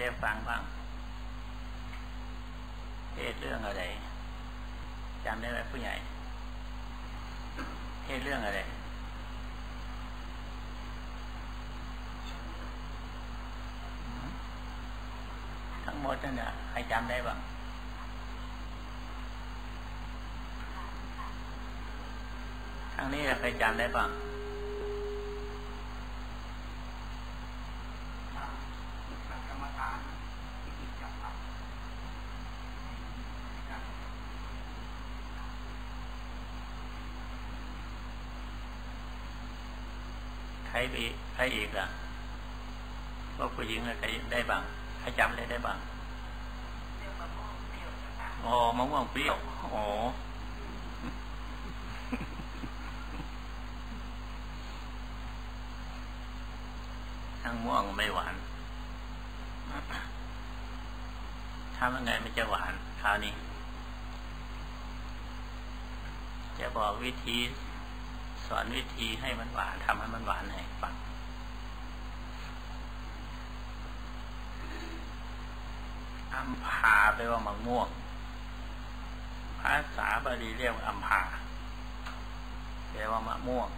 ได้ฟังบ้างเทศเรื่องอะไรจำได้ไหมผู้ใหญ่เทศเรื่องอะไรทั้งหมดนั่นน่ะใครจำได้บ้างทั้งนี้ใครจำได้บ้าง รอีกใครอีกอะพวกผู้หญิงอะใครได้บ้างใครจำได้ได้บ้างโอ้มะม่วงเปรี้ยวโอ้ทั้งม่วงไม่หวานทำยังไงมันจะหวานคราวนี้ จะบอกวิธี สอนวิธีให้มันหวานทำให้มันหวานให้ฟังอัมพาแปลว่ามะม่วง ภาษาบาลีเรียกว่าอัมพาแปลว่ามะม่วง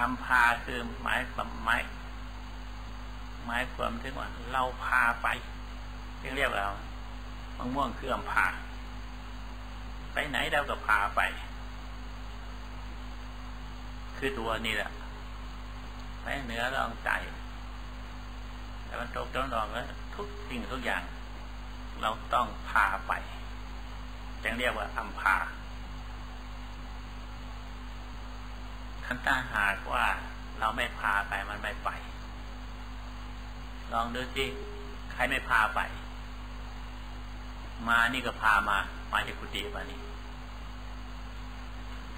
อัมพาคือหมายความหมายหมายความถึงว่าเราพาไปเรียกเรียกเรามะม่วงคืออัมพา ไปไหนเราก็พาไป คือตัวนี้แหละไปเหนือลองใจแต่มันตกต้นอกแล้วทุกสิ่งทุกอย่าง เราต้องพาไปจึงเรียกว่าอัมพาคันถ้าหากว่าเราไม่พาไปมันไม่ไป ลองดูสิใครไม่พาไป มานี่ก็พามา มาจากกุฏิมานี่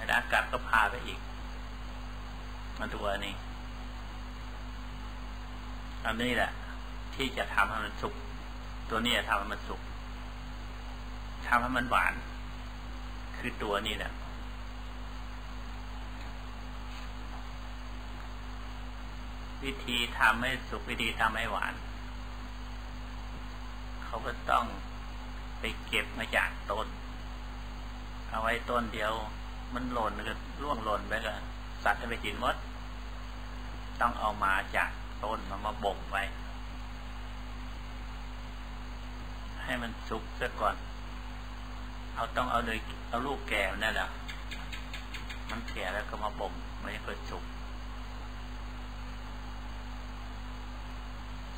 แล้วกลับก็พาไปอีกมันตัวนี้อันนี้แหละ ที่จะทำให้มันสุก ตัวนี้จะทำให้มันสุกทำให้มันหวาน คือตัวนี้แหละวิธีทำให้สุกวิธีทำให้หวาน เขาก็ต้องไปเก็บมาจากต้น เอาไว้ต้นเดียว มันหล่นก็ร่วงหล่นไปก็สัตว์จะไปกินมด ต้องเอามาจากต้นมามาบ่มไว้ ให้มันสุกซะก่อน เอาต้องเอาเลยเอาลูกแก่นั่นแหละมันแก่แล้วก็มาบ่มไม่ให้เกิดสุก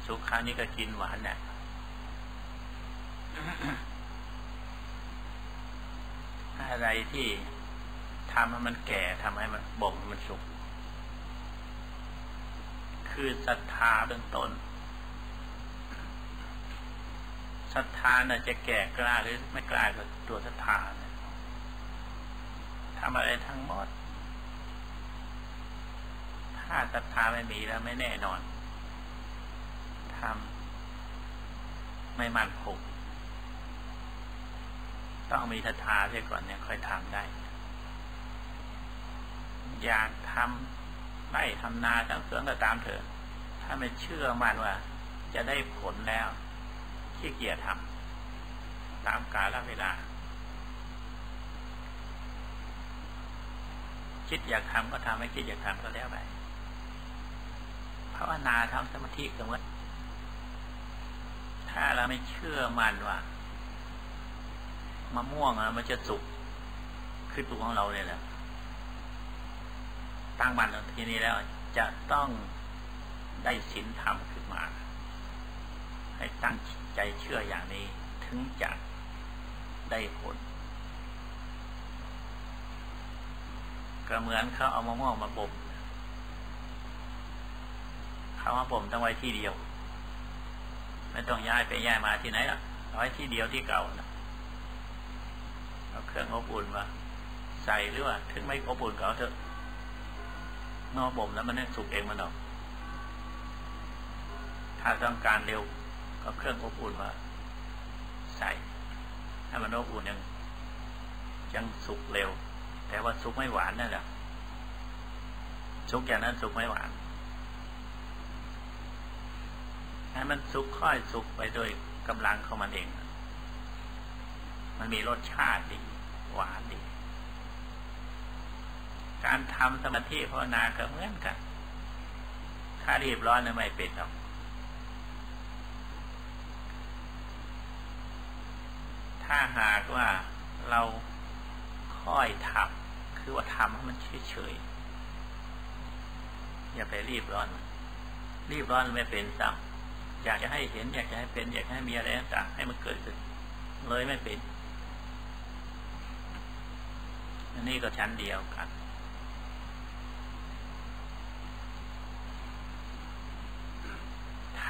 สุกคราวนี้ก็กินหวานเนี่ยอะไรที่ ทำให้มันแก่ทำให้มันบ่มมันสุกคือศรัทธาเบื้องต้นศรัทธาน่ะจะแก่กล้าหรือไม่กล้าก็ตัวศรัทธาเนี่ยทำอะไรทั้งหมด ถ้าศรัทธาไม่มีแล้วไม่แน่นอนทำไม่มั่นคงต้องมีศรัทธาเสียก่อนเนี่ยค่อยทำได้ อยากทำไร่ทำนาทำสวนก็ตามเถอะ ถ้าไม่เชื่อมั่นว่า จะได้ผลแล้วขี้เกียจทำตามกาลเวลา คิดอยากทำก็ทำไม่คิดอยากทำก็แล้วไปภาวนาทำสมาธิก็เหมือนถ้าเราไม่เชื่อมั่นว่ามะม่วงอะมันจะสุกคือตัวของเราเนี่ยแหละ ตั้งมันทีนี้แล้ว จะต้องได้ศีลธรรมขึ้นมา ให้ตั้งใจเชื่ออย่างนี้ ถึงจะได้ผลก็เหมือนเขาเอามะม่วงมาบ่มเขามาบ่มต้องไว้ที่เดียว ไม่ต้องย้ายไปย้ายมาที่ไหนล่ะเอาไว้ที่เดียวที่เก่านะเอาเครื่องอบอุ่นมาใส่หรือว่า ถึงไม่อบอุ่นก็เอาเถอะ นอบ่มแล้วมันเนี่สุกเองมันออก ถ้าต้องการเร็วก็เครื่องอบอุ่นมาใส่ให้มันอบอุ่นยังยังสุกเร็ว แต่ว่าสุกไม่หวานนั่นแหละสุกอย่างนั้นสุกไม่หวานให้มันสุกค่อยสุกไปโดยกำลังของมันเอง มันมีรสชาติดี หวานดี การทำสมาธิภาวนาก็เหมือนกัน ถ้ารีบร้อนไม่เป็นหรอกถ้าหากว่าเราค่อยทำคือว่าทำให้มันเฉยๆอย่าไปรีบร้อน รีบร้อนไม่เป็นซ้ำอยากจะให้เห็น อยากจะให้เป็น อยากให้มีอะไรต่างให้มันเกิดขึ้นเลยไม่เป็นอันนี้ก็ชั้นเดียวกัน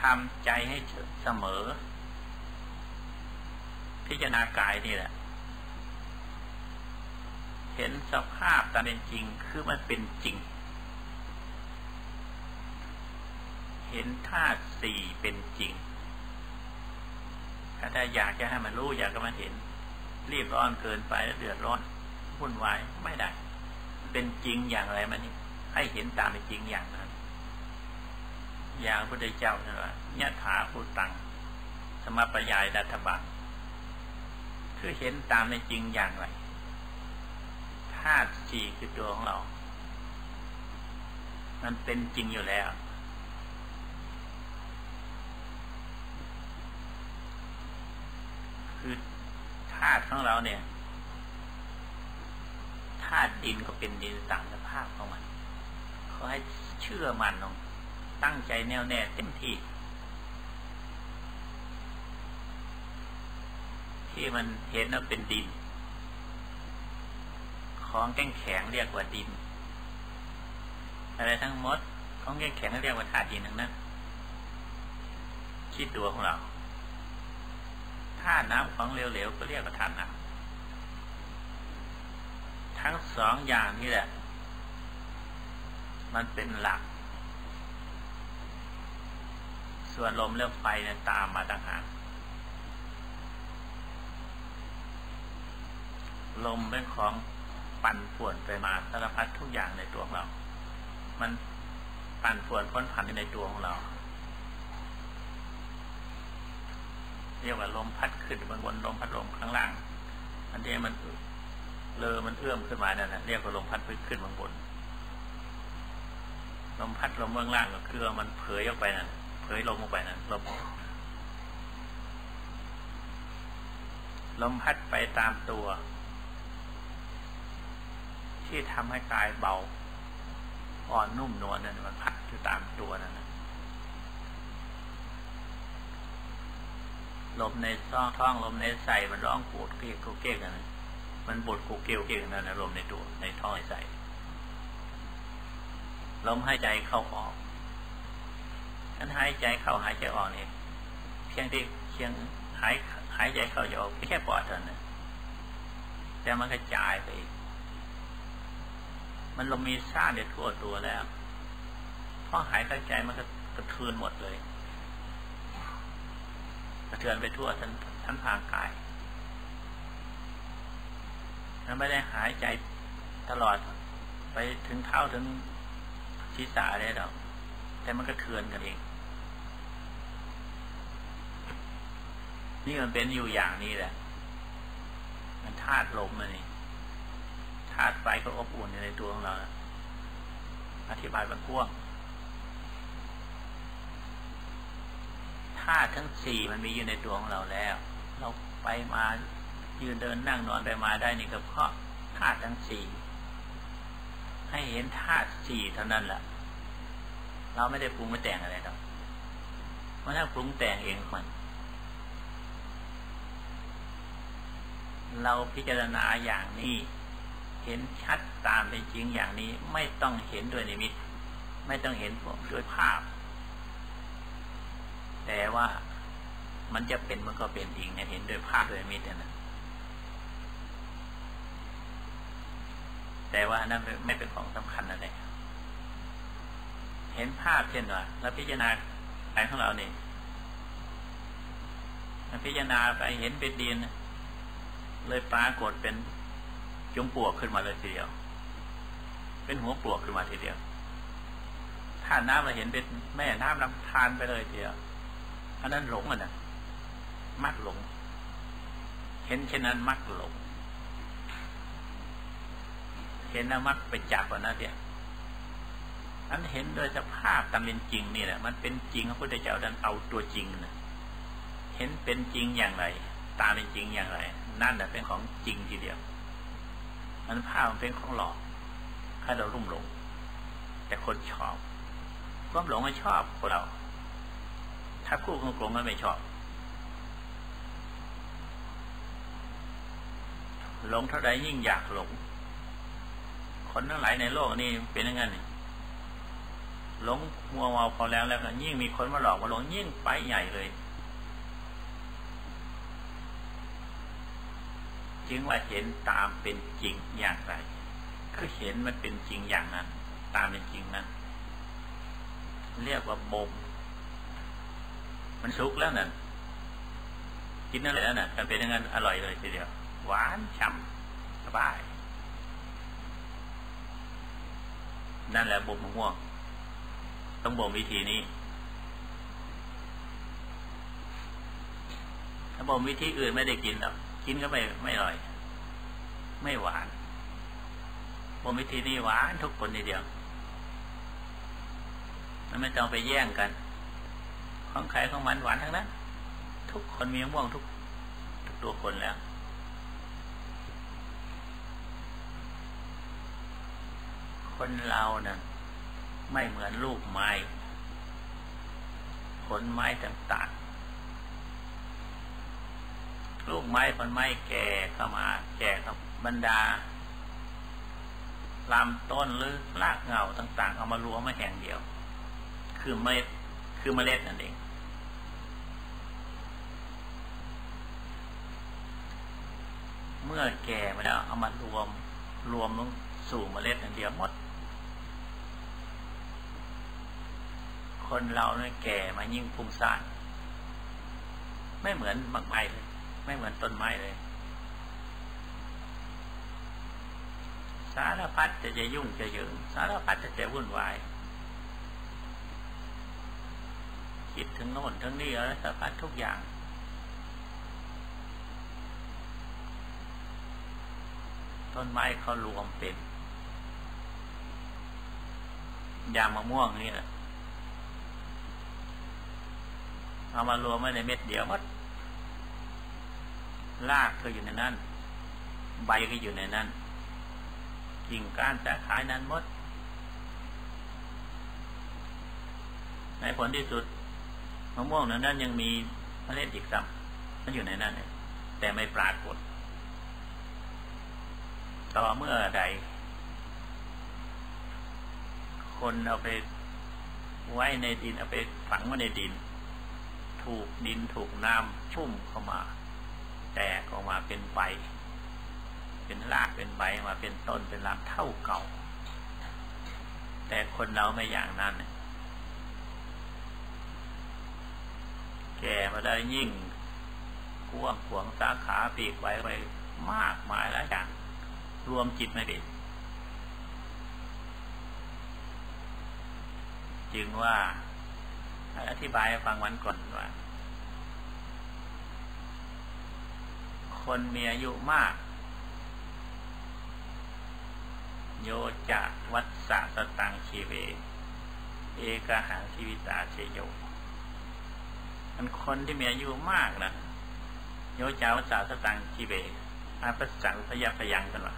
ทำใจให้เสมอ พิจารณากายนี่แหละ เห็นสภาพตามเป็นจริงคือมันเป็นจริง เห็นธาตุสี่เป็นจริง ถ้าอยากจะให้มันรู้อยากจะมาเห็น รีบร้อนเกินไปแล้วเดือดร้อนวุ่นวายไม่ได้ เป็นจริงอย่างไรมันนี่ให้เห็นตามเป็นจริงอย่างนั้น ย่างพระพุทธเจ้าเนี่ยว่ายะถาภูตัง สมปยายดัตบังคือเห็นตามในจริงอย่างไรธาตุสี่คือตัวของเรา มันเป็นจริงอยู่แล้วคือธาตุของเราเนี่ยธาตุดินก็เป็นดินตามสภาพของมันเขาให้เชื่อมันลง ตั้งใจแน่วแน่เต็มที่ ที่มันเห็นว่าเป็นดิน ของแข็งแข็งเรียกว่าดิน อะไรทั้งหมด ของแข็งแข็งเรียกว่าธาตุดินทั้งนั้นคิดตัวของเราธาตุน้ำของเหลวๆก็เรียกว่าธาตุน้ำทั้งสองอย่างนี่แหละ มันเป็นหลัก ส่วนลมเรื่องไฟเนี่ยตามมาต่างหากลมเป็นของปั่นป่วนไปมาสารพัดทุกอย่างในตัวของเรา มันปั่นป่วนพ้นผันในตัวของเรา เรียกว่าลมพัดขึ้นบนบนลมพัดลมข้างล่าง อันนี้มันเลอมันเอื้อมขึ้นมานั่นแหละเรียกว่าลมพัดขึ้นบางบน ลมพัดลมเบื้องล่างก็คือมันเผยออกไปนั่น เผยลมออกไปนั่นลมลมพัดไปตามตัว ที่ทำให้กายเบา อ่อนนุ่มนวลนั่นมันพัดอยู่ตามตัวนั่นลมในท้องท้องลมในใส่มันร้องปวดเกลียกเกลียกันมันบดกูเกลียวเกลียกนั่นนะลมในตัวในท้องใส่ลมหายใจเข้าออกันหายใจเข้าหายใจออกเนี่ยเพียงที่เพียงหายหายใจเข้าจะออกแค่ปอดเท่านั้นแต่มันกระจายไป มันลมมีซ่าเด็ดทั่วตัวแล้วพอหายใจมันก็กระเทือนหมดเลย กระเทือนไปทั่วทั้งทั้งทางกายมันไม่ได้หายใจตลอด ไปถึงเท้าถึงศีรษะได้หรอกแต่มันก็เทือนกันเอง นี่มันเป็นอยู่อย่างนี้แหละ มันธาตุลมมันนี่ธาตุไฟก็อบอุ่นในตัวของเรา อธิบายบางพวกธาตุทั้งสี่มันมีอยู่ในตัวของเราแล้ว เราไปมายืนเดินนั่งนอนไปมาได้นี่ก็เพราะธาตุทั้งสี่ให้เห็นธาตุสี่เท่านั้นแหละเราไม่ได้ปรุงไม่แต่งอะไรหรอกมันถ้าปรุงแต่งเองมัน เราพิจารณาอย่างนี้ เห็นชัดตามเป็นจริงอย่างนี้ ไม่ต้องเห็นด้วยนิมิต ไม่ต้องเห็นด้วยภาพ แต่ว่ามันจะเป็นมันก็เป็นจริงเห็นด้วยภาพด้วยนิมิตนะแต่ว่านั่นไม่เป็นของสำคัญอะไรเห็นภาพเช่นว่าเราพิจารณาไปของเราเนี่ยพิจารณาไปเห็นเป็นดิน เลยปรากฏเป็นจงปลวกขึ้นมาเลยทีเดียว เป็นหัวปลวกขึ้นมาทีเดียวถ้าน้ำเราเห็นเป็นแม่น้ำลำธารไปเลยทีเดียวอันนั้นหลงอะนะมักหลง เห็นเช่นนั้นมักหลง เห็นแล้วมักไปจับวันนั้นเนี่ยอันเห็นโดยสภาพตามเป็นจริงนี่แหละมันเป็นจริงพระพุทธเจ้าดันเอาตัวจริงนะเห็นเป็นจริงอย่างไร ตามเป็นจริงอย่างไร นั่นแหละเป็นของจริงทีเดียว มันภาพมันเป็นของหลอกให้เรารุ่มหลง แต่คนชอบความหลงไม่ชอบคนเรา ถ้าคู่ของกลงมันไม่ชอบหลงเท่าใดยิ่งอยากหลง คนทั้งหลายในโลกนี้เป็นย่างนั้นหลงมัวเมาพอแล้วแล้วก็ยิ่งมีคนมาหลอกมาหลงยิ่งไปใหญ่เลย จึงว่าเห็นตามเป็นจริงอย่างไรคือเห็นมันเป็นจริงอย่างนั้น ตามเป็นจริงนั้น เรียกว่าบ่มมันสุกแล้วนั่นกินนั่นแหละนั่นมันเป็นอย่างนั้นอร่อยเลยทีเดียว หวานฉ่ำสบาย นั่นแหละบ่มมะม่วง ต้องบ่มวิธีนี้ถ้าบ่มวิธีอื่นไม่ได้กินหรอก กินก็ไม่ไม่อร่อย ไม่หวานบ่มวิธีนี้หวานทุกคนทีเดียวมันไม่ต้องไปแย่งกัน ของใครของมันหวานทั้งนั้น ทุกคนมีม่วงทุกทุกตัวคนแล้ว คนเราเนะ่ะไม่เหมือนลูกไม้ ผลไม้ต่างๆ ลูกไม้ผลไม้แก่เข้ามา แก่กับบรรดาลำต้นหรือรากเงาต่าง ๆ เอามารวมมาแห่งเดียว คือเม็ดคือเมล็ดนั่นเอง เมื่อแก่มาแล้วเอามารวมรวมลงสู่เมล็ดนั่นเดียวหมด คนเราเนี่ยแก่มายิ่งพุ่งซ่านไม่เหมือนบางไม้เลย ไม่เหมือนต้นไม้เลย สารพัดจะจะยุ่งจะยืงสารพัดจะจะวุ่นวาย คิดถึงโน่นถึงนี่อะไรสารพัดทุกอย่าง ต้นไม้เขารวมเป็นยางมะม่วงนี่แหละเอามารวมไว้ในเม็ดเดียวมัด รากก็อยู่ในนั้น ใบก็อยู่ในนั้นกิ่งก้านแต่ขายนั้นหมด ในผลที่สุดมะม่วงนั้นยังมีเมล็ดอีกซ้ำมันอยู่ในนั้นแต่ไม่ปรากฏ ต่อเมื่อใด คนเอาไปไว้ในดินเอาไปฝังไว้ในดิน ถูกดินถูกน้ำชุ่มเข้ามา แตกออกมาเป็นใบ เป็นรากเป็นใบมาเป็นต้นเป็นลำเท่าเก่า แต่คนเราไม่อย่างนั้น แก่มาได้ยิ่งกว้างขวงสาขาปีกไว้ไว้มากมายแล้วอย่าง รวมจิตไม่ได้จึงว่าอธิบายฟังวันก่อนว่า คนมีอายุมาก โยจะวัดสะสตังชีเว เอกหางชีวิตาเชโยมันคนที่มีอายุมากนะโยจาวัดสะสตังชีเวอาปัสสังพยาพยังกันว่า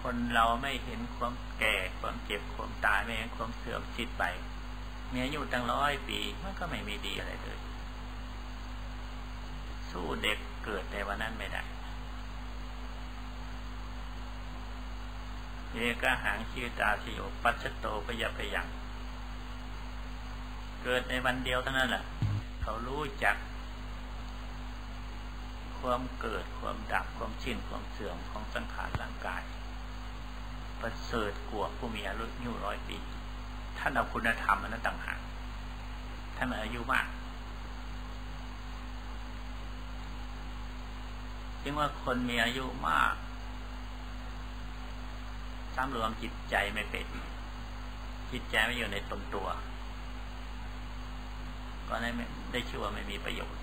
คนเราไม่เห็นความแก่ความเจ็บความตายไม่เห็นความเสื่อมชิดไปมีอายุตั้งร้อยปีมันก็ไม่มีดีอะไรเลย สู้เด็กเกิดในวันนั้นไม่ได้เอกหางชีตาชิโยปัชโตปยพยัง เกิดในวันเดียวเท่านั้นแหละเขารู้จัก ความเกิดความดับความชิ้นความเสื่อมของสังขารร่างกาย ประเสริฐกว่าผู้มีอายุยุร้อยปี ท่านเอาคุณธรรมอันนั้นต่างหากท่านอายุมาก จึงว่าคนมีอายุมากสำรวมจิตใจไม่เป็นจิตใจไม่อยู่ในตนตัว ก็ได้ได้ชื่อว่าไม่มีประโยชน์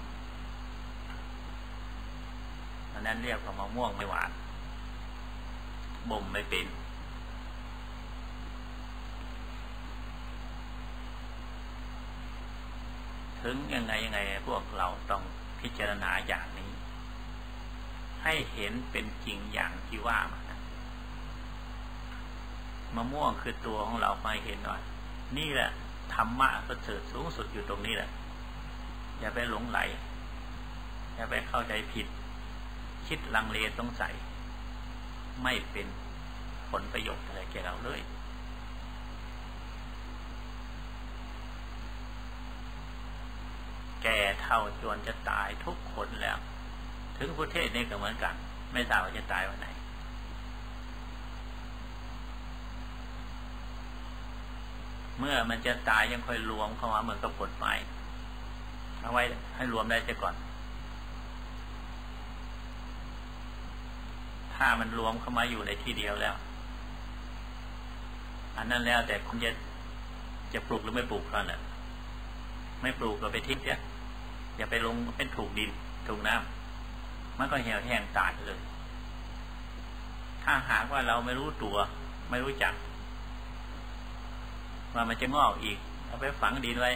อันนั้นเรียกว่ามะม่วงไม่หวานบ่มไม่เป็นถึงยังไงยังไงพวกเราต้องพิจารณาอย่างนี้ ให้เห็นเป็นจริงอย่างที่ว่ามานะมะม่วงคือตัวของเราไปเห็นว่านี่แหละธรรมะประเสริฐสูงสุดอยู่ตรงนี้แหละ อย่าไปหลงไหล อย่าไปเข้าใจผิด คิดลังเลสงสัย ไม่เป็นผลประโยชน์อะไรแก่เราเลยแก่เท่าจวนจะตายทุกคนแล้ว ถึงประเทศนี้ก็เหมือนกัน ไม่ทราบว่าจะตายวันไหน เมื่อมันจะตายยังค่อยรวมเข้ามาเหมือนกับผลไม้เอาไว้ให้รวมได้เสียก่อน ถ้ามันรวมเข้ามาอยู่ในที่เดียวแล้ว อันนั้นแล้วแต่คุณจะจะปลูกหรือไม่ปลูกเท่านั้นไม่ปลูกก็ไปทิ้งเนี่ยอย่าไปลงเป็นถูกดินถูกน้ำ มันก็เหี่ยวแห้งตายเลย ถ้าหากว่าเราไม่รู้ตัว ไม่รู้จัก ว่ามันจะงอกอีก เอาไปฝังดินไว้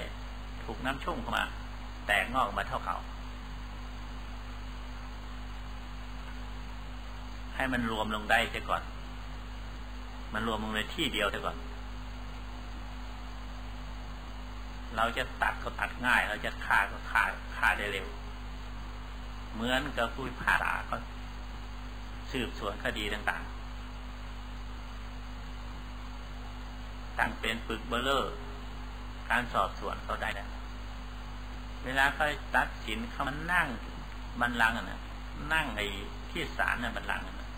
ถูกน้ำชุ่มเข้ามา แตกงอกมาเท่าเขาให้มันรวมลงได้เสียก่อน มันรวมลงในที่เดียวเสียก่อน เราจะตัดก็ตัดง่าย เราจะฆ่าก็ฆ่าฆ่าได้เร็ว เหมือนกับผู้ผ่าตาก็สืบสวนคดีต่างๆตั้งเป็นปึกเบลเลอร์การสอบสวนเขาได้แล้วเวลาเขาตัดสินเขามันนั่งบันลังอะนะนั่งไอ้ที่ศาลน่ะบันลังอะนะ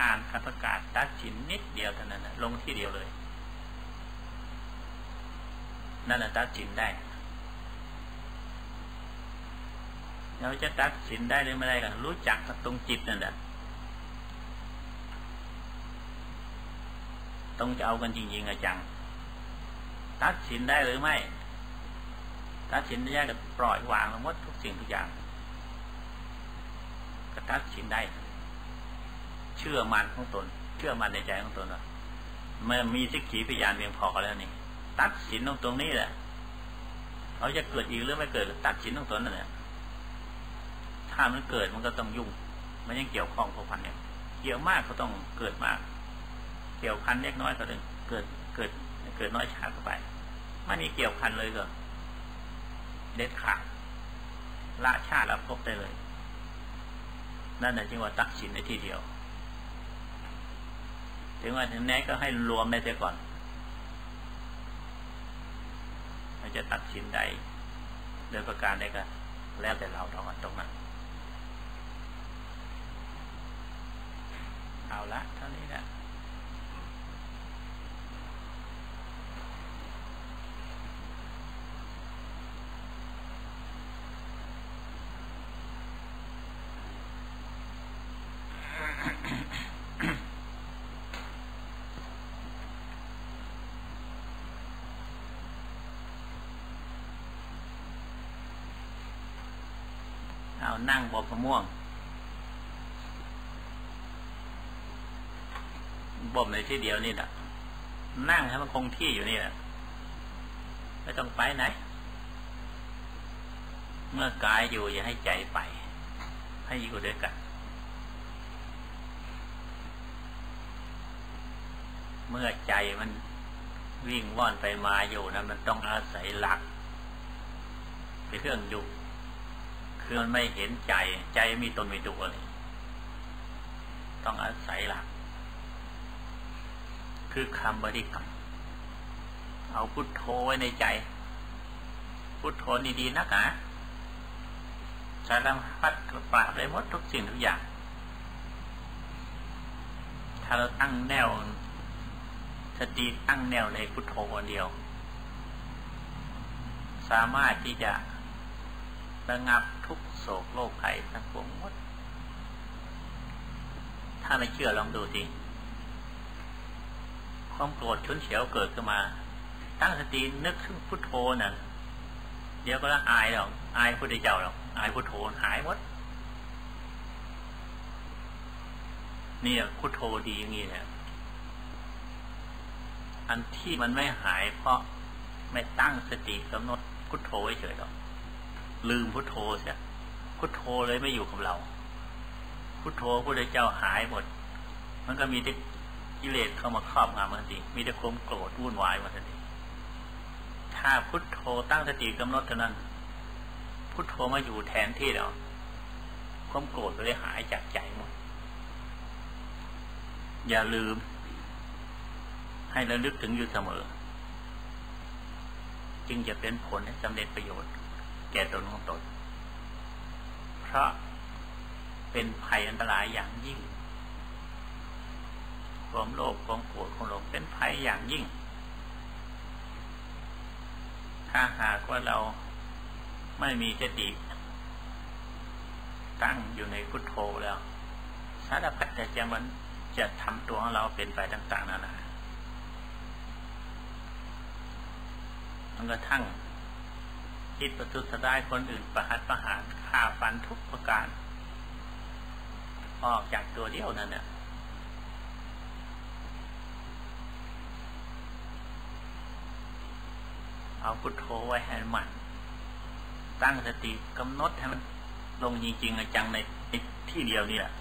อ่านคำประกาศตัดสินนิดเดียวเท่านั้นนะลงที่เดียวเลย นั่นแหละตัดสินได้ เราจะตัดสินได้หรือไม่ได้กันรู้จักตรงจิตนั่นแหละต้องจะเอากันจริงๆอะจัง ตัดสินได้หรือไม่ ตัดสินได้ก็ปล่อยวางหมดทุกสิ่งทุกอย่างก็ตัดสินได้ เชื่อมันของตน เชื่อมันในใจของตนว่าเมื่อมีสิกขีพยานเพียงพอแล้วนี่ ตัดสินตรงตรงนี้แหละเขาจะเกิดอีกหรือไม่เกิดตัดสินตรงตนนั่นแหละ ถ้ามันเกิดมันก็ต้องยุ่ง มันยังเกี่ยวข้องกับพันเนี่ยเกี่ยวมากก็ต้องเกิดมาก เกี่ยวพันเล็กน้อยก็ต้องเกิดเกิด เกิดน้อยชาเข้าไปไม่มีเกี่ยวพันเลยก็เด็ดขาดละชาติล้วพบได้เลย นั่นแหละจึงว่าตัดสินในที่เดียว ถึงว่าถึงแม้ก็ให้รวมได้เสียก่อนมันจะตัดสินใดโดยประการใดก็แล้วแต่เราทอนตรงนั้น เอาละเท่านี้แหละเอานั่งบอกมะม่วง บ่มในที่เดียวนี่แหละนั่งให้มันคงที่อยู่นี่แหละไม่ต้องไปไหน เมื่อกายอยู่อย่าให้ใจไป ให้อยู่ด้วยกัน เมื่อใจมันวิ่งว่อนไปมาอยู่นะมันต้องอาศัยหลักเป็นเครื่องอยู่คือมันไม่เห็นใจ ใจมีตนมีตัวเลยต้องอาศัยหลัก คือคำบริกรรมเอาพุทโธไว้ในใจ พุทโธดีๆนักนาสารพัดปราบเลยหมดทุกสิ่งทุกอย่าง ถ้าเราตั้งแนวสติตั้งแนวในพุทโธคนเดียว สามารถที่จะระงับทุกโศกโรคภัยทั้งปวงหมด ถ้าไม่เชื่อลองดูสิ ความโกรธชุนเฉียวเกิดขึ้นมา ตั้งสตินึกถึงพุทโธนั่นเดี๋ยวก็ละอายหรอกอายพุทธเจ้าหรอกอายพุทโธหายหมดเนี่ยพุทโธดีอย่างนี้เนี่ยอันที่มันไม่หายเพราะไม่ตั้งสติกำหนดพุทโธเฉยหรอกลืมพุทโธเสียพุทโธเลยไม่อยู่กับเรา พุทโธพุทธเจ้าหายหมด มันก็มีแต่ กิเลสเข้ามาครอบงำมันสิมีแต่ความโกรธวุ่นวายมันสิถ้าพุทโธตั้งสติกำหนดเท่านั้น พุทโธมาอยู่แทนที่เราความโกรธก็เลยหายจากใจหมด อย่าลืม ให้ระลึกถึงอยู่เสมอ จึงจะเป็นผลให้สำเร็จประโยชน์ แก่ตนของตน เพราะเป็นภัยอันตรายอย่างยิ่ง ความโลภความโกรธความหลงเป็นภัยอย่างยิ่ง ถ้าหากว่าเราไม่มีสติ ตั้งอยู่ในพุทโธแล้วสารพัดแต่จะมันจะทำตัวของเราเป็นไปต่าง ๆนานามันก็ทั้งคิดประทุษร้ายคนอื่นประหัตประหารฆ่าฟันทุกประการ ออกจากตัวเดียวนั่นเนี่ย เอาพุทโธไว้ให้มัน ตั้งสติกำหนดให้มันลงจริงๆจังในที่เดียวนี่แหละ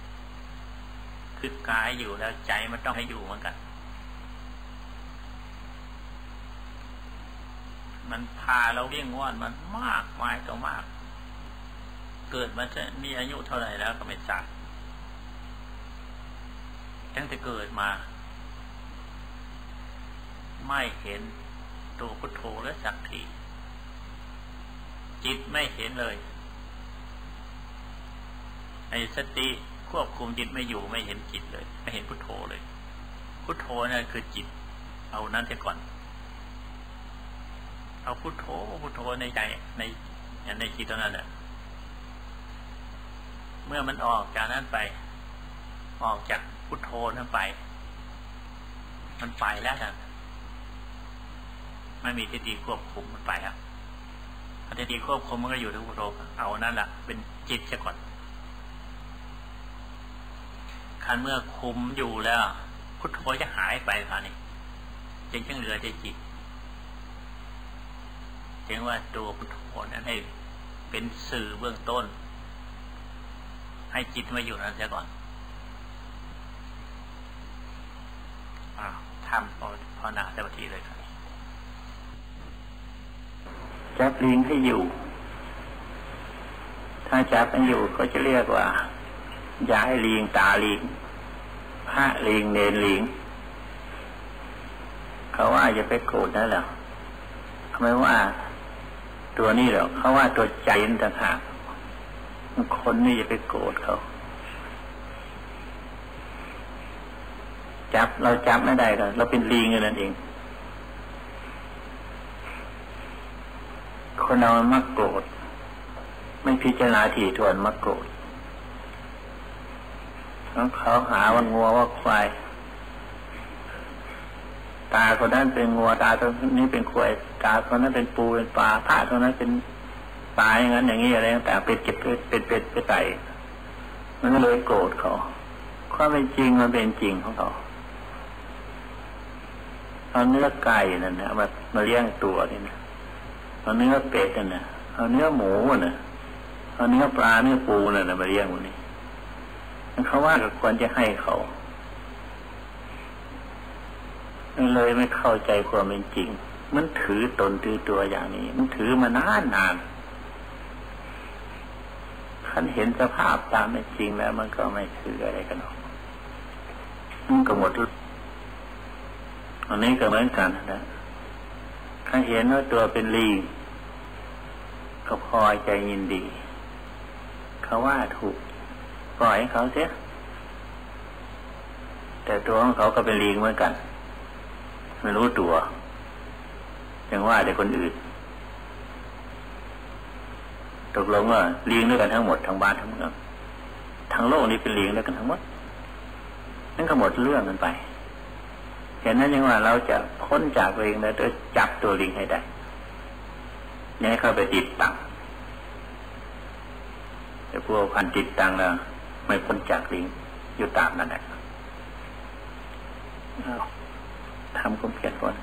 คือกายอยู่แล้วใจมันต้องให้อยู่เหมือนกัน มันพาเราเรี่ยงว่อนมันมากมายก็มาก เกิดมาจะมีอายุเท่าไหร่แล้วก็ไม่ทราบตั้งแต่เกิดมา ไม่เห็น ตัวพุทโธและสักทีจิตไม่เห็นเลยไอ้สติควบคุมจิตไม่อยู่ไม่เห็นจิตเลย ไม่เห็นพุทโธเลย พุทโธนั่คือจิต เอานั้นเสียก่อน เอาพุทโธพุทโธในใจในในจิตตรงนั้นแหละเมื่อมันออกจากนั้นไป ออกจากพุทโธนั้นไป มันไปแล้วนะ ไม่มีทิฏฐิควบคุมมันไปครับทิฏฐิควบคุมมันก็อยู่ที่พุทโธเอานั่นแหละเป็นจิตเสียก่อนคันเมื่อคุมอยู่แล้วพุทโธจะหายไปค่ะนี่จึงจึงเหลือแต่จิตจึงว่าตัวพุทโธนั้นให้เป็นสื่อเบื้องต้น ให้จิตมาอยู่นั้นเสียก่อนอ้าวทำพอพอหนาแต่บทีเลยครับ จับลิงให้อยู่ ถ้าจับมันอยู่ก็จะเรียกว่าย้ายลิงตาลิงพระลิงเนนลิงเขาว่าจะไปโกรธนั่นแหละทำไมว่า ตัวนี้หรอกเขาว่าตัวใจนั่นต่างหากคนนี่จะไปโกรธเขา จับเราจับไม่ได้ก็เราเป็นลิงนั่นเอง คนเรามักโกรธไม่พิจารณาถี่ถ้วนมักโกรธเขาหาว่างัวว่าควาย ตาคนนั้นเป็นงัวตาคนนี้เป็นควายตาคนนั้นเป็นปูเป็นปลาพระคนนั้นเป็นปลาอย่างนั้นอย่างนี้อะไรต่างเป็ดเก็บเป็ดเป็ดไปใส่มันก็เลยโกรธเขาความเป็นจริงมันเป็นจริงของเขาเอาเนื้อไก่นั่นนะมามาเลี้ยงตัวนี่นะ เอาเนื้อเป็ดนั่นนะเอาเนื้อหมูน่ะเอาเนื้อปลาเนื้อปูนั่นนะมาเลี้ยงวันนี้เขาว่าก็ควรจะให้เขาเลยไม่เข้าใจความเป็นจริง มันถือตนถือตัวอย่างนี้ มันถือมานานนานขันเห็นสภาพตามเป็นจริงแล้ว มันก็ไม่ถืออะไรกันหรอกมันก็หมดอันนี้ก็เหมือนกันนะ ถ้าเห็นว่าตัวเป็นลีก็พอใจยินดี เขาว่าถูก ปล่อยให้เขาเสีย แต่ตัวของเขาก็เป็นลิงเหมือนกัน ไม่รู้ตัว ยังว่าแต่คนอื่น ตกลงว่าลิงด้วยกันทั้งหมดทั้งบ้านทั้งเมืองทั้งโลกนี้เป็นลิงด้วยกันทั้งหมด นั่นก็หมดเรื่องกันไป ฉะนั้นยังว่าเราจะพ้นจากลิงแล้วจะจับตัวลิงให้ได้เนี่ยเข้าไปติดตังแต่พวกพันติดตังแล้วไม่พ้นจากลิงอยู่ตามนั่นแหละทำความเพียรก่อน